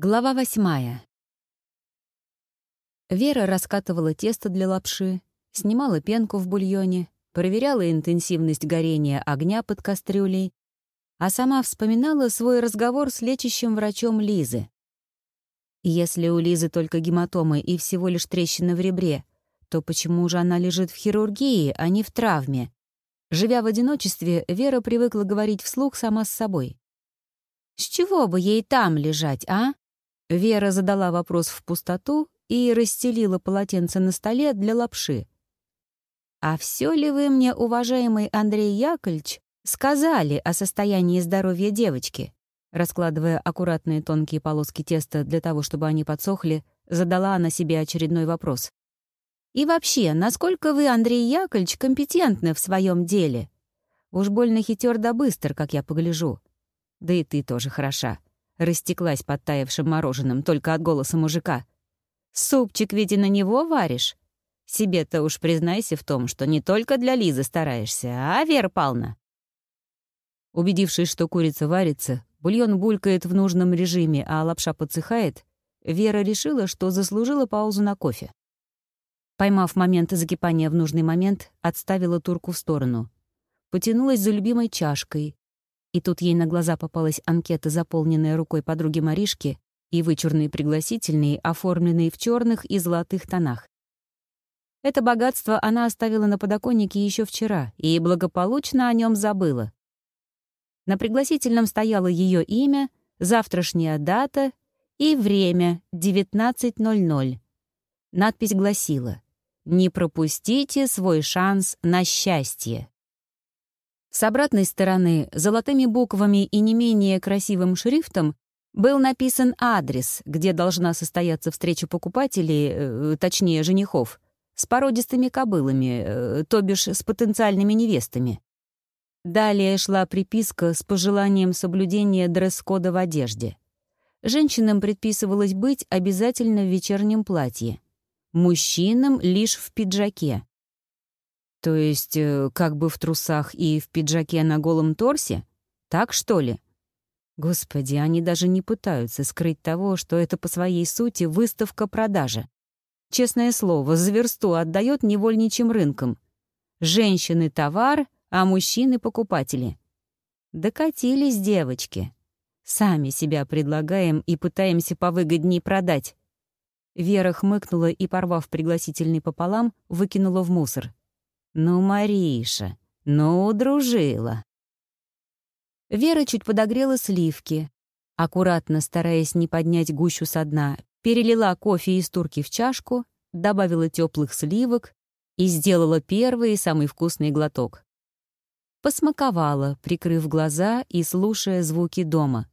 Глава восьмая. Вера раскатывала тесто для лапши, снимала пенку в бульоне, проверяла интенсивность горения огня под кастрюлей, а сама вспоминала свой разговор с лечащим врачом Лизы. Если у Лизы только гематомы и всего лишь трещина в ребре, то почему же она лежит в хирургии, а не в травме? Живя в одиночестве, Вера привыкла говорить вслух сама с собой. «С чего бы ей там лежать, а?» Вера задала вопрос в пустоту и расстелила полотенце на столе для лапши. «А все ли вы мне, уважаемый Андрей Яковлевич, сказали о состоянии здоровья девочки?» Раскладывая аккуратные тонкие полоски теста для того, чтобы они подсохли, задала она себе очередной вопрос. «И вообще, насколько вы, Андрей Яковлевич, компетентны в своем деле? Уж больно хитер да быстр, как я погляжу. Да и ты тоже хороша растеклась подтаявшим мороженым только от голоса мужика. «Супчик ведь и на него варишь? Себе-то уж признайся в том, что не только для Лизы стараешься, а, Вера Павловна?» Убедившись, что курица варится, бульон булькает в нужном режиме, а лапша подсыхает, Вера решила, что заслужила паузу на кофе. Поймав момент закипания в нужный момент, отставила турку в сторону. Потянулась за любимой чашкой, и тут ей на глаза попалась анкета, заполненная рукой подруги Маришки, и вычурные пригласительные, оформленные в черных и золотых тонах. Это богатство она оставила на подоконнике еще вчера и благополучно о нем забыла. На пригласительном стояло ее имя, завтрашняя дата и время — 19.00. Надпись гласила «Не пропустите свой шанс на счастье». С обратной стороны, золотыми буквами и не менее красивым шрифтом был написан адрес, где должна состояться встреча покупателей, э, точнее, женихов, с породистыми кобылами, э, то бишь с потенциальными невестами. Далее шла приписка с пожеланием соблюдения дресс-кода в одежде. Женщинам предписывалось быть обязательно в вечернем платье. Мужчинам — лишь в пиджаке. То есть э, как бы в трусах и в пиджаке на голом торсе? Так что ли? Господи, они даже не пытаются скрыть того, что это по своей сути выставка-продажа. Честное слово, за версту отдает невольничьим рынкам. Женщины — товар, а мужчины — покупатели. Докатились девочки. Сами себя предлагаем и пытаемся повыгоднее продать. Вера хмыкнула и, порвав пригласительный пополам, выкинула в мусор. «Ну, Мариша, ну, удружила». Вера чуть подогрела сливки. Аккуратно, стараясь не поднять гущу со дна, перелила кофе из турки в чашку, добавила теплых сливок и сделала первый и самый вкусный глоток. Посмаковала, прикрыв глаза и слушая звуки дома.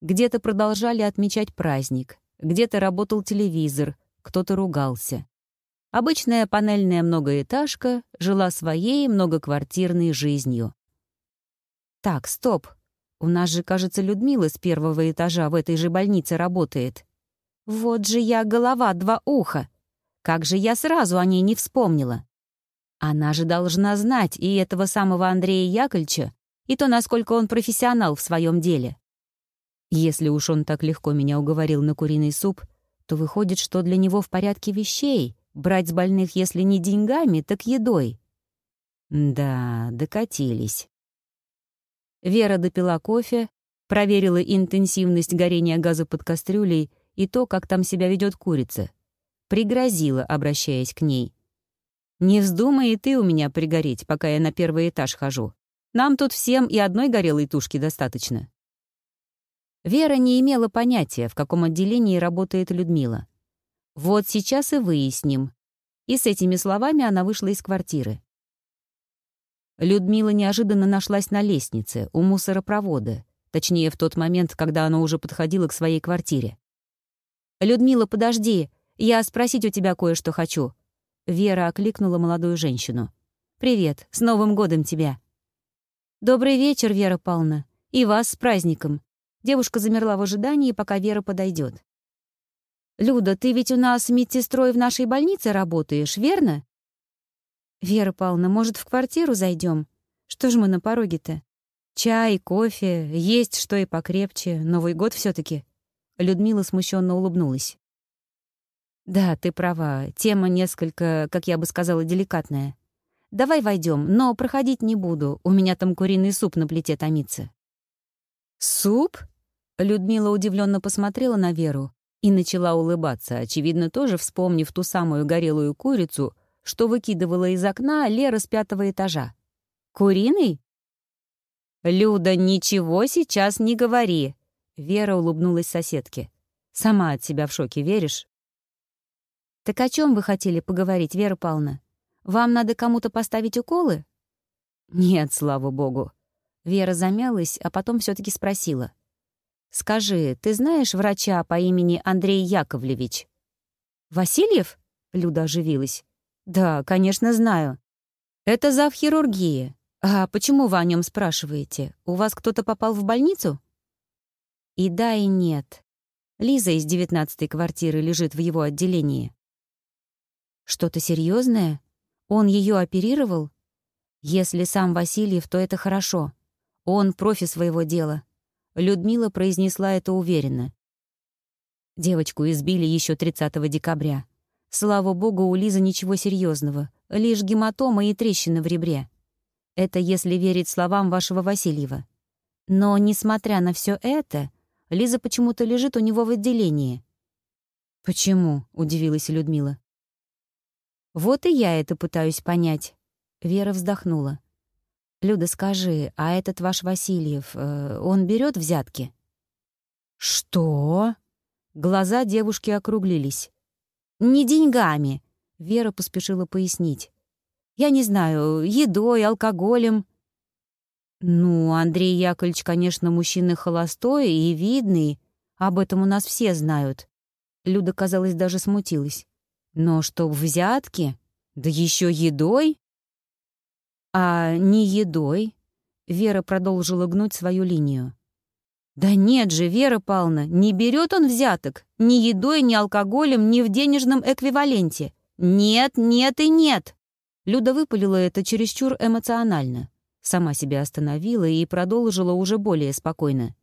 Где-то продолжали отмечать праздник, где-то работал телевизор, кто-то ругался. Обычная панельная многоэтажка жила своей многоквартирной жизнью. Так, стоп. У нас же, кажется, Людмила с первого этажа в этой же больнице работает. Вот же я голова два уха. Как же я сразу о ней не вспомнила. Она же должна знать и этого самого Андрея Яковлевича, и то, насколько он профессионал в своем деле. Если уж он так легко меня уговорил на куриный суп, то выходит, что для него в порядке вещей Брать с больных, если не деньгами, так едой. Да, докатились. Вера допила кофе, проверила интенсивность горения газа под кастрюлей и то, как там себя ведет курица. Пригрозила, обращаясь к ней. «Не вздумай и ты у меня пригореть, пока я на первый этаж хожу. Нам тут всем и одной горелой тушки достаточно». Вера не имела понятия, в каком отделении работает Людмила. Вот сейчас и выясним. И с этими словами она вышла из квартиры. Людмила неожиданно нашлась на лестнице, у мусоропровода, точнее, в тот момент, когда она уже подходила к своей квартире. «Людмила, подожди, я спросить у тебя кое-что хочу». Вера окликнула молодую женщину. «Привет, с Новым годом тебя!» «Добрый вечер, Вера Павловна. И вас с праздником!» Девушка замерла в ожидании, пока Вера подойдет. «Люда, ты ведь у нас медсестрой в нашей больнице работаешь, верно?» «Вера Павловна, может, в квартиру зайдем? Что ж мы на пороге-то? Чай, кофе, есть что и покрепче. Новый год все таки Людмила смущенно улыбнулась. «Да, ты права. Тема несколько, как я бы сказала, деликатная. Давай войдем, но проходить не буду. У меня там куриный суп на плите томится». «Суп?» Людмила удивленно посмотрела на Веру и начала улыбаться, очевидно, тоже вспомнив ту самую горелую курицу, что выкидывала из окна Лера с пятого этажа. «Куриный?» «Люда, ничего сейчас не говори!» Вера улыбнулась соседке. «Сама от себя в шоке, веришь?» «Так о чем вы хотели поговорить, Вера Павловна? Вам надо кому-то поставить уколы?» «Нет, слава богу». Вера замялась, а потом все таки спросила. «Скажи, ты знаешь врача по имени Андрей Яковлевич?» «Васильев?» — Люда оживилась. «Да, конечно, знаю. Это зав хирургии. А почему вы о нем спрашиваете? У вас кто-то попал в больницу?» И да, и нет. Лиза из девятнадцатой квартиры лежит в его отделении. Что-то серьезное? Он ее оперировал? Если сам Васильев, то это хорошо. Он профи своего дела. Людмила произнесла это уверенно. Девочку избили еще 30 декабря. Слава богу, у Лизы ничего серьезного, лишь гематома и трещина в ребре. Это если верить словам вашего Васильева. Но, несмотря на все это, Лиза почему-то лежит у него в отделении. «Почему?» — удивилась Людмила. Вот и я это пытаюсь понять. Вера вздохнула. Люда, скажи, а этот ваш Васильев, э, он берет взятки? Что? Глаза девушки округлились. Не деньгами, Вера поспешила пояснить. Я не знаю, едой, алкоголем. Ну, Андрей Яковлевич, конечно, мужчина холостой и видный. Об этом у нас все знают. Люда, казалось, даже смутилась. Но чтоб взятки? Да еще едой? А не едой? Вера продолжила гнуть свою линию. Да нет же, Вера Павловна, не берет он взяток. Ни едой, ни алкоголем, ни в денежном эквиваленте. Нет, нет и нет. Люда выпалила это чересчур эмоционально. Сама себя остановила и продолжила уже более спокойно.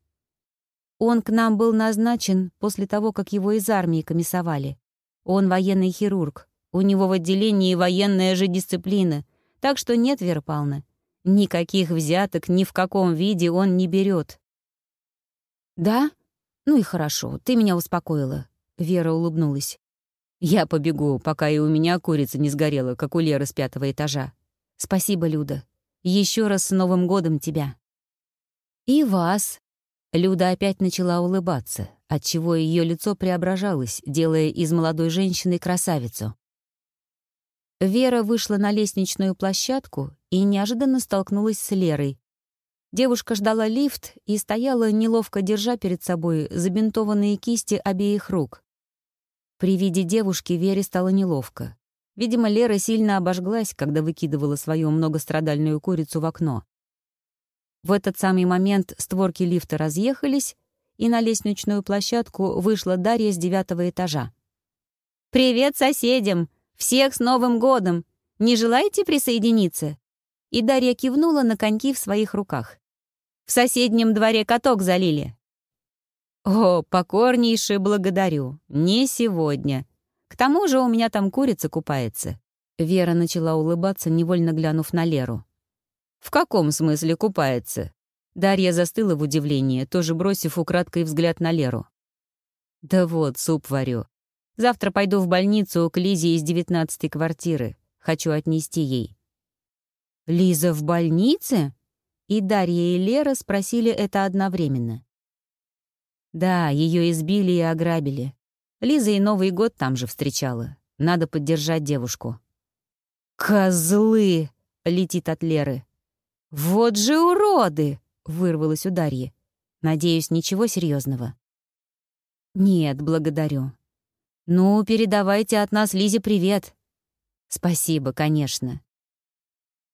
Он к нам был назначен после того, как его из армии комиссовали. Он военный хирург. У него в отделении военная же дисциплина. Так что нет, Вера Павловна, никаких взяток ни в каком виде он не берет. «Да? Ну и хорошо, ты меня успокоила», — Вера улыбнулась. «Я побегу, пока и у меня курица не сгорела, как у Леры с пятого этажа. Спасибо, Люда. Еще раз с Новым годом тебя». «И вас», Люда опять начала улыбаться, отчего ее лицо преображалось, делая из молодой женщины красавицу. Вера вышла на лестничную площадку и неожиданно столкнулась с Лерой. Девушка ждала лифт и стояла, неловко держа перед собой забинтованные кисти обеих рук. При виде девушки Вере стало неловко. Видимо, Лера сильно обожглась, когда выкидывала свою многострадальную курицу в окно. В этот самый момент створки лифта разъехались, и на лестничную площадку вышла Дарья с девятого этажа. «Привет соседям! Всех с Новым годом! Не желаете присоединиться?» И Дарья кивнула на коньки в своих руках. «В соседнем дворе каток залили». «О, покорнейше благодарю. Не сегодня. К тому же у меня там курица купается». Вера начала улыбаться, невольно глянув на Леру. «В каком смысле купается?» Дарья застыла в удивлении, тоже бросив украдкой взгляд на Леру. «Да вот, суп варю. Завтра пойду в больницу к Лизе из девятнадцатой квартиры. Хочу отнести ей». «Лиза в больнице?» И Дарья и Лера спросили это одновременно. «Да, ее избили и ограбили. Лиза и Новый год там же встречала. Надо поддержать девушку». «Козлы!» — летит от Леры. «Вот же уроды!» — вырвалось у Дарьи. «Надеюсь, ничего серьезного. «Нет, благодарю. Ну, передавайте от нас Лизе привет». «Спасибо, конечно».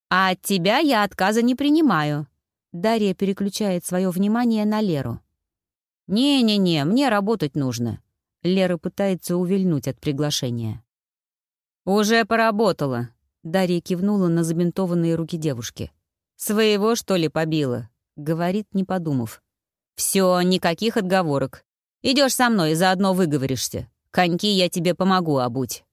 «А от тебя я отказа не принимаю». Дарья переключает свое внимание на Леру. «Не-не-не, мне работать нужно». Лера пытается увильнуть от приглашения. «Уже поработала», — Дарья кивнула на забинтованные руки девушки. «Своего, что ли, побила?» — говорит, не подумав. «Все, никаких отговорок. Идешь со мной заодно выговоришься. Коньки я тебе помогу обуть».